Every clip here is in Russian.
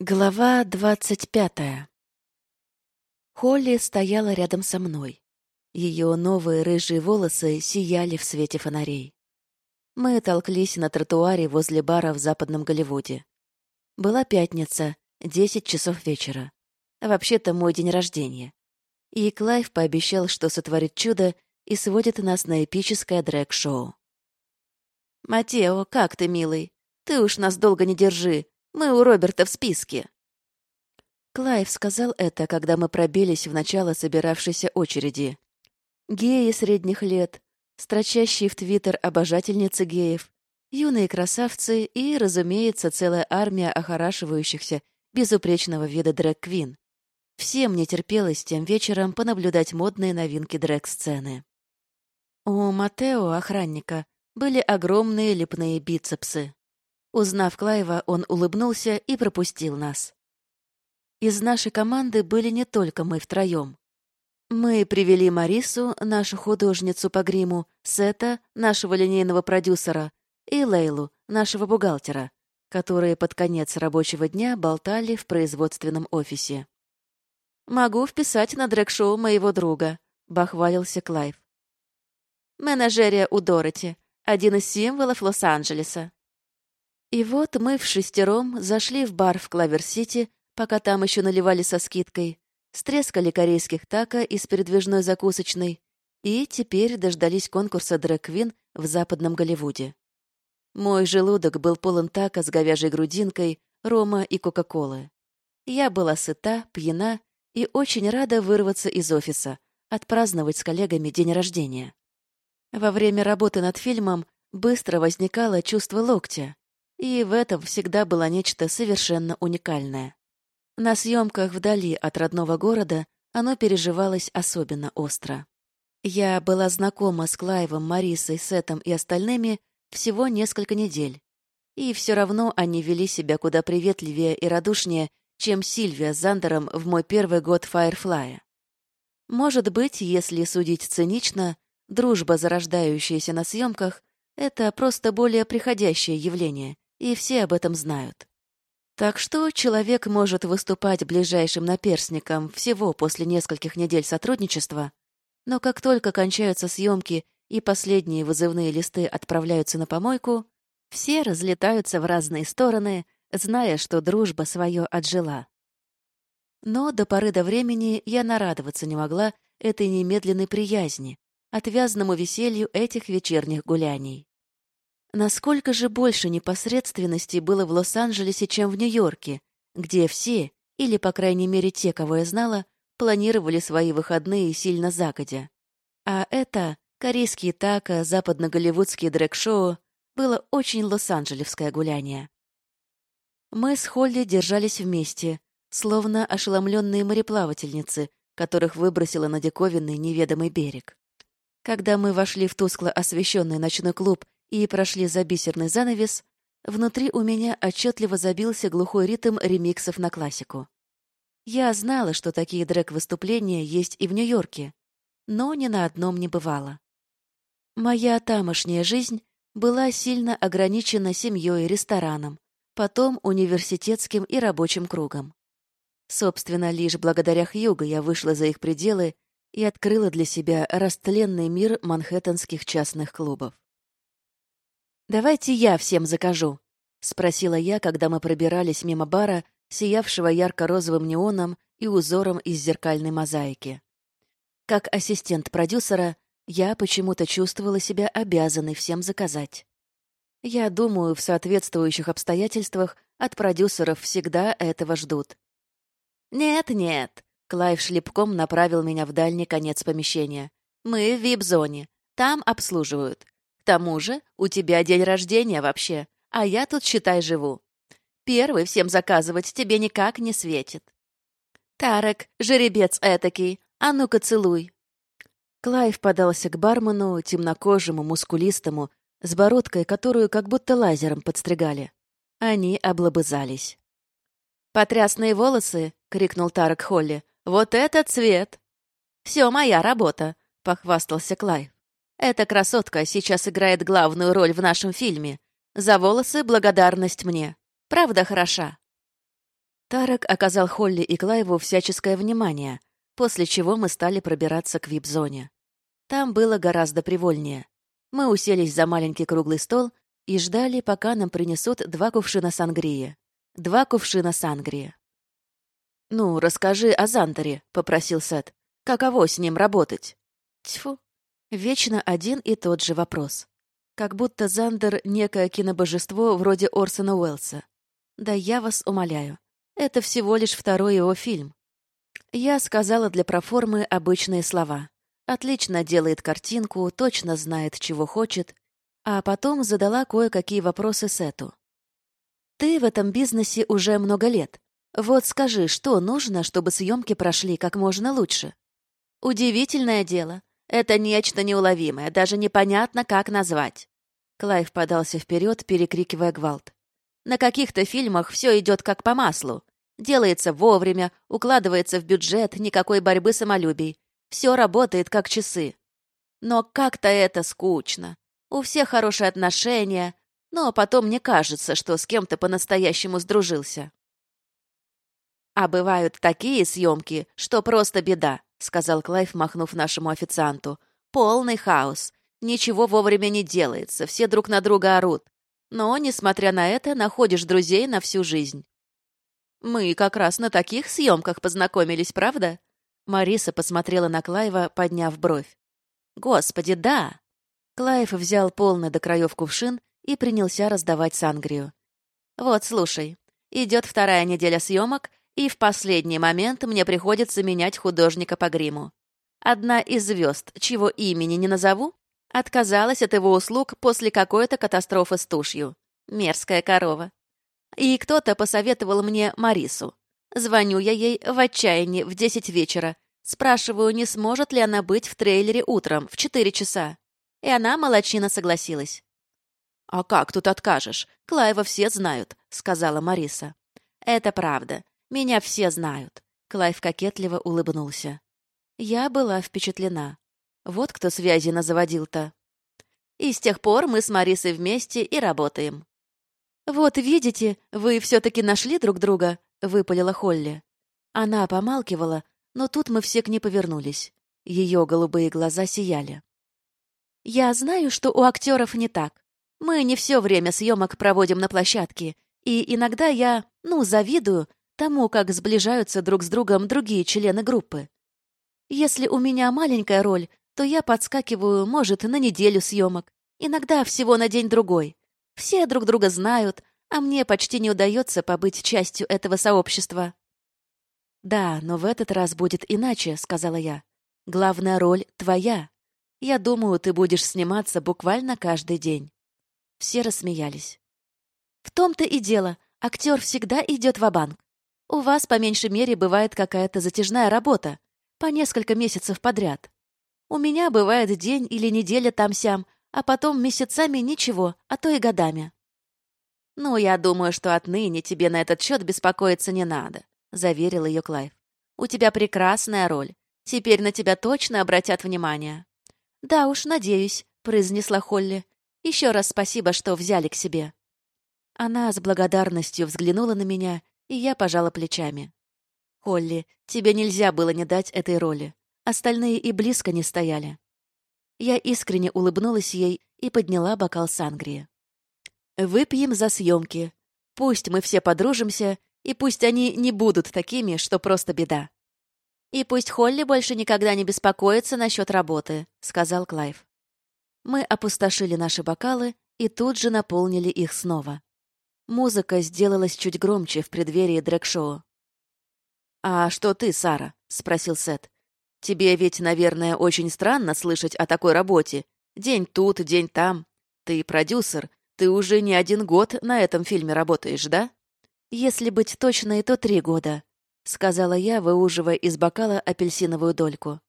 Глава двадцать пятая Холли стояла рядом со мной. Ее новые рыжие волосы сияли в свете фонарей. Мы толклись на тротуаре возле бара в западном Голливуде. Была пятница, десять часов вечера. Вообще-то мой день рождения. И Клайв пообещал, что сотворит чудо и сводит нас на эпическое дрэк-шоу. «Матео, как ты, милый? Ты уж нас долго не держи, мы у Роберта в списке». Клайв сказал это, когда мы пробились в начало собиравшейся очереди. Геи средних лет, строчащие в Твиттер обожательницы геев, юные красавцы и, разумеется, целая армия охорашивающихся безупречного вида дрэг-квин. Всем не терпелось тем вечером понаблюдать модные новинки дрэг-сцены. У Матео, охранника, были огромные лепные бицепсы. Узнав Клайва, он улыбнулся и пропустил нас. Из нашей команды были не только мы втроем. Мы привели Марису, нашу художницу по гриму, Сета, нашего линейного продюсера, и Лейлу, нашего бухгалтера, которые под конец рабочего дня болтали в производственном офисе. «Могу вписать на дрэг-шоу моего друга», — бахвалился Клайв. «Менеджерия у Дороти, один из символов Лос-Анджелеса. И вот мы вшестером зашли в бар в Калвер-Сити, пока там еще наливали со скидкой, стрескали корейских тако из передвижной закусочной и теперь дождались конкурса дрэг-квин в западном Голливуде. Мой желудок был полон тако с говяжьей грудинкой, рома и кока-колы. Я была сыта, пьяна и очень рада вырваться из офиса, отпраздновать с коллегами день рождения. Во время работы над фильмом быстро возникало чувство локтя, и в этом всегда было нечто совершенно уникальное. На съемках вдали от родного города оно переживалось особенно остро. Я была знакома с Клайвом, Марисой, Сетом и остальными всего несколько недель. И все равно они вели себя куда приветливее и радушнее, чем Сильвия с Зандером в мой первый год Фаерфлая. Может быть, если судить цинично, дружба, зарождающаяся на съемках, это просто более приходящее явление, и все об этом знают. Так что человек может выступать ближайшим наперсником всего после нескольких недель сотрудничества, но как только кончаются съемки и последние вызывные листы отправляются на помойку, все разлетаются в разные стороны, зная, что дружба свое отжила. Но до поры до времени я нарадоваться не могла этой немедленной приязни, отвязному веселью этих вечерних гуляний. Насколько же больше непосредственности было в Лос-Анджелесе, чем в Нью-Йорке, где все, или, по крайней мере, те, кого я знала, планировали свои выходные сильно загодя. А это, корейские тако, западно-голливудские дрэк-шоу, было очень лос-анджелевское гуляние. Мы с Холли держались вместе, словно ошеломленные мореплавательницы, которых выбросило на диковинный неведомый берег. Когда мы вошли в тускло освещенный ночной клуб и прошли за бисерный занавес, внутри у меня отчетливо забился глухой ритм ремиксов на классику. Я знала, что такие дрэк-выступления есть и в Нью-Йорке, но ни на одном не бывало. Моя тамошняя жизнь была сильно ограничена семьей и рестораном, потом университетским и рабочим кругом. Собственно, лишь благодаря Хьюго я вышла за их пределы и открыла для себя растленный мир манхэттенских частных клубов. «Давайте я всем закажу», — спросила я, когда мы пробирались мимо бара, сиявшего ярко-розовым неоном и узором из зеркальной мозаики. Как ассистент продюсера, я почему-то чувствовала себя обязанной всем заказать. Я думаю, в соответствующих обстоятельствах от продюсеров всегда этого ждут. «Нет-нет», — Клайв шлепком направил меня в дальний конец помещения. «Мы в вип-зоне. Там обслуживают тому же, у тебя день рождения вообще, а я тут, считай, живу. Первый всем заказывать тебе никак не светит. Тарек, жеребец этакий, а ну-ка целуй. Клайв подался к бармену, темнокожему, мускулистому, с бородкой, которую как будто лазером подстригали. Они облобызались. «Потрясные волосы!» — крикнул Тарек Холли. «Вот это цвет!» «Все моя работа!» — похвастался Клайв. Эта красотка сейчас играет главную роль в нашем фильме. За волосы благодарность мне. Правда хороша?» Тарек оказал Холли и Клайву всяческое внимание, после чего мы стали пробираться к вип-зоне. Там было гораздо привольнее. Мы уселись за маленький круглый стол и ждали, пока нам принесут два кувшина сангрии. Два кувшина сангрии. «Ну, расскажи о Зантере», — попросил Сет. «Каково с ним работать?» Тьфу. Вечно один и тот же вопрос. Как будто Зандер — некое кинобожество вроде Орсона Уэллса. Да я вас умоляю. Это всего лишь второй его фильм. Я сказала для проформы обычные слова. Отлично делает картинку, точно знает, чего хочет, а потом задала кое-какие вопросы Сету. «Ты в этом бизнесе уже много лет. Вот скажи, что нужно, чтобы съемки прошли как можно лучше?» «Удивительное дело. Это нечто неуловимое, даже непонятно, как назвать». Клайв подался вперед, перекрикивая гвалт. «На каких-то фильмах все идет как по маслу. Делается вовремя, укладывается в бюджет, никакой борьбы самолюбий. Все работает как часы. Но как-то это скучно. У всех хорошие отношения, но потом мне кажется, что с кем-то по-настоящему сдружился. «А бывают такие съемки, что просто беда», — сказал Клайв, махнув нашему официанту. «Полный хаос. Ничего вовремя не делается, все друг на друга орут. Но, несмотря на это, находишь друзей на всю жизнь. Мы как раз на таких съемках познакомились, правда? Мариса посмотрела на Клайва, подняв бровь. Господи, да! Клайв взял полный до краев кувшин и принялся раздавать сангрию. Вот, слушай, идет вторая неделя съемок, и в последний момент мне приходится менять художника по гриму. Одна из звезд, чего имени не назову, отказалась от его услуг после какой-то катастрофы с тушью. Мерзкая корова. И кто-то посоветовал мне Марису. Звоню я ей в отчаянии в десять вечера. Спрашиваю, не сможет ли она быть в трейлере утром в четыре часа. И она, молочина, согласилась. «А как тут откажешь? Клаева все знают», — сказала Мариса. «Это правда. Меня все знают». Клайв кокетливо улыбнулся. Я была впечатлена. Вот кто связи назаводил-то. И с тех пор мы с Марисой вместе и работаем. «Вот видите, вы все-таки нашли друг друга», — выпалила Холли. Она помалкивала, но тут мы все к ней повернулись. Ее голубые глаза сияли. «Я знаю, что у актеров не так. Мы не все время съемок проводим на площадке, и иногда я, ну, завидую тому, как сближаются друг с другом другие члены группы. Если у меня маленькая роль, то я подскакиваю, может, на неделю съемок, иногда всего на день-другой. Все друг друга знают, а мне почти не удается побыть частью этого сообщества. «Да, но в этот раз будет иначе», — сказала я. «Главная роль твоя. Я думаю, ты будешь сниматься буквально каждый день». Все рассмеялись. «В том-то и дело. Актер всегда идет в банк У вас, по меньшей мере, бывает какая-то затяжная работа. По несколько месяцев подряд. У меня бывает день или неделя там-сям, а потом месяцами ничего, а то и годами. «Ну, я думаю, что отныне тебе на этот счет беспокоиться не надо», — заверил ее Клайв. «У тебя прекрасная роль. Теперь на тебя точно обратят внимание». «Да уж, надеюсь», — произнесла Холли. «Еще раз спасибо, что взяли к себе». Она с благодарностью взглянула на меня, и я пожала плечами. «Холли, тебе нельзя было не дать этой роли. Остальные и близко не стояли. Я искренне улыбнулась ей и подняла бокал сангрии. «Выпьем за съемки. Пусть мы все подружимся, и пусть они не будут такими, что просто беда». «И пусть Холли больше никогда не беспокоится насчет работы», — сказал Клайв. Мы опустошили наши бокалы и тут же наполнили их снова. Музыка сделалась чуть громче в преддверии дрэк-шоу. «А что ты, Сара?» — спросил Сет. Тебе ведь, наверное, очень странно слышать о такой работе. День тут, день там. Ты продюсер. Ты уже не один год на этом фильме работаешь, да? Если быть точной, то три года, сказала я, выуживая из бокала апельсиновую дольку.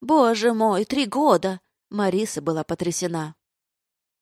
Боже мой, три года! Мариса была потрясена.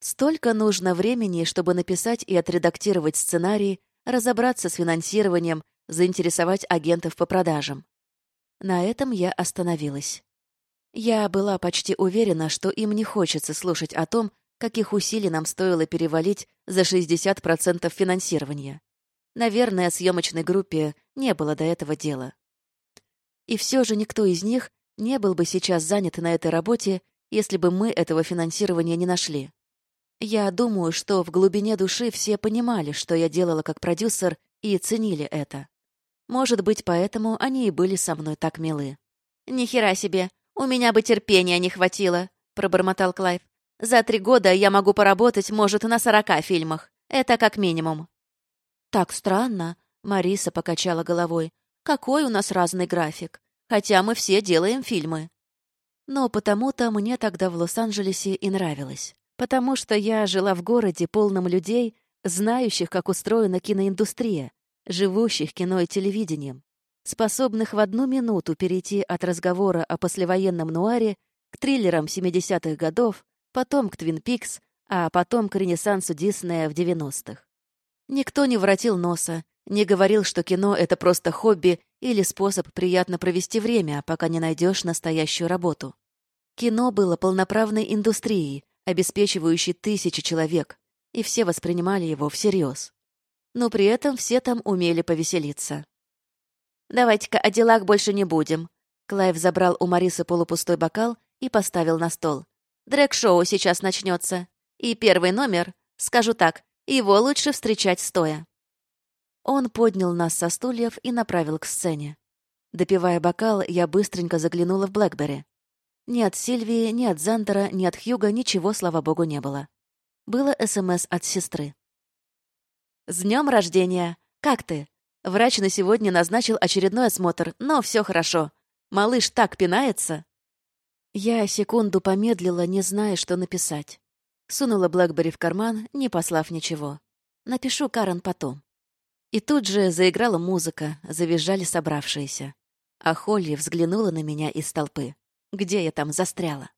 Столько нужно времени, чтобы написать и отредактировать сценарий, разобраться с финансированием, заинтересовать агентов по продажам. На этом я остановилась. Я была почти уверена, что им не хочется слушать о том, каких усилий нам стоило перевалить за 60% финансирования. Наверное, съемочной группе не было до этого дела. И все же никто из них не был бы сейчас занят на этой работе, если бы мы этого финансирования не нашли. Я думаю, что в глубине души все понимали, что я делала как продюсер, и ценили это. Может быть, поэтому они и были со мной так милы. «Ни хера себе! У меня бы терпения не хватило!» — пробормотал Клайв. «За три года я могу поработать, может, на сорока фильмах. Это как минимум». «Так странно», — Мариса покачала головой. «Какой у нас разный график. Хотя мы все делаем фильмы». Но потому-то мне тогда в Лос-Анджелесе и нравилось. Потому что я жила в городе, полном людей, знающих, как устроена киноиндустрия, живущих кино и телевидением, способных в одну минуту перейти от разговора о послевоенном нуаре к триллерам 70-х годов, потом к «Твин Пикс», а потом к ренессансу Диснея в 90-х. Никто не воротил носа, не говорил, что кино — это просто хобби или способ приятно провести время, пока не найдешь настоящую работу. Кино было полноправной индустрией, обеспечивающей тысячи человек, и все воспринимали его всерьез. Но при этом все там умели повеселиться. «Давайте-ка о делах больше не будем». Клайв забрал у Марисы полупустой бокал и поставил на стол. «Дрэг-шоу сейчас начнется. И первый номер, скажу так, его лучше встречать стоя». Он поднял нас со стульев и направил к сцене. Допивая бокал, я быстренько заглянула в Блэкбери. Ни от Сильвии, ни от Зандера, ни от Хьюга ничего, слава богу, не было. Было СМС от сестры. «С днем рождения! Как ты? Врач на сегодня назначил очередной осмотр, но все хорошо. Малыш так пинается!» Я секунду помедлила, не зная, что написать. Сунула Блэкбери в карман, не послав ничего. Напишу Карен потом. И тут же заиграла музыка, завизжали собравшиеся. А Холли взглянула на меня из толпы. Где я там застряла?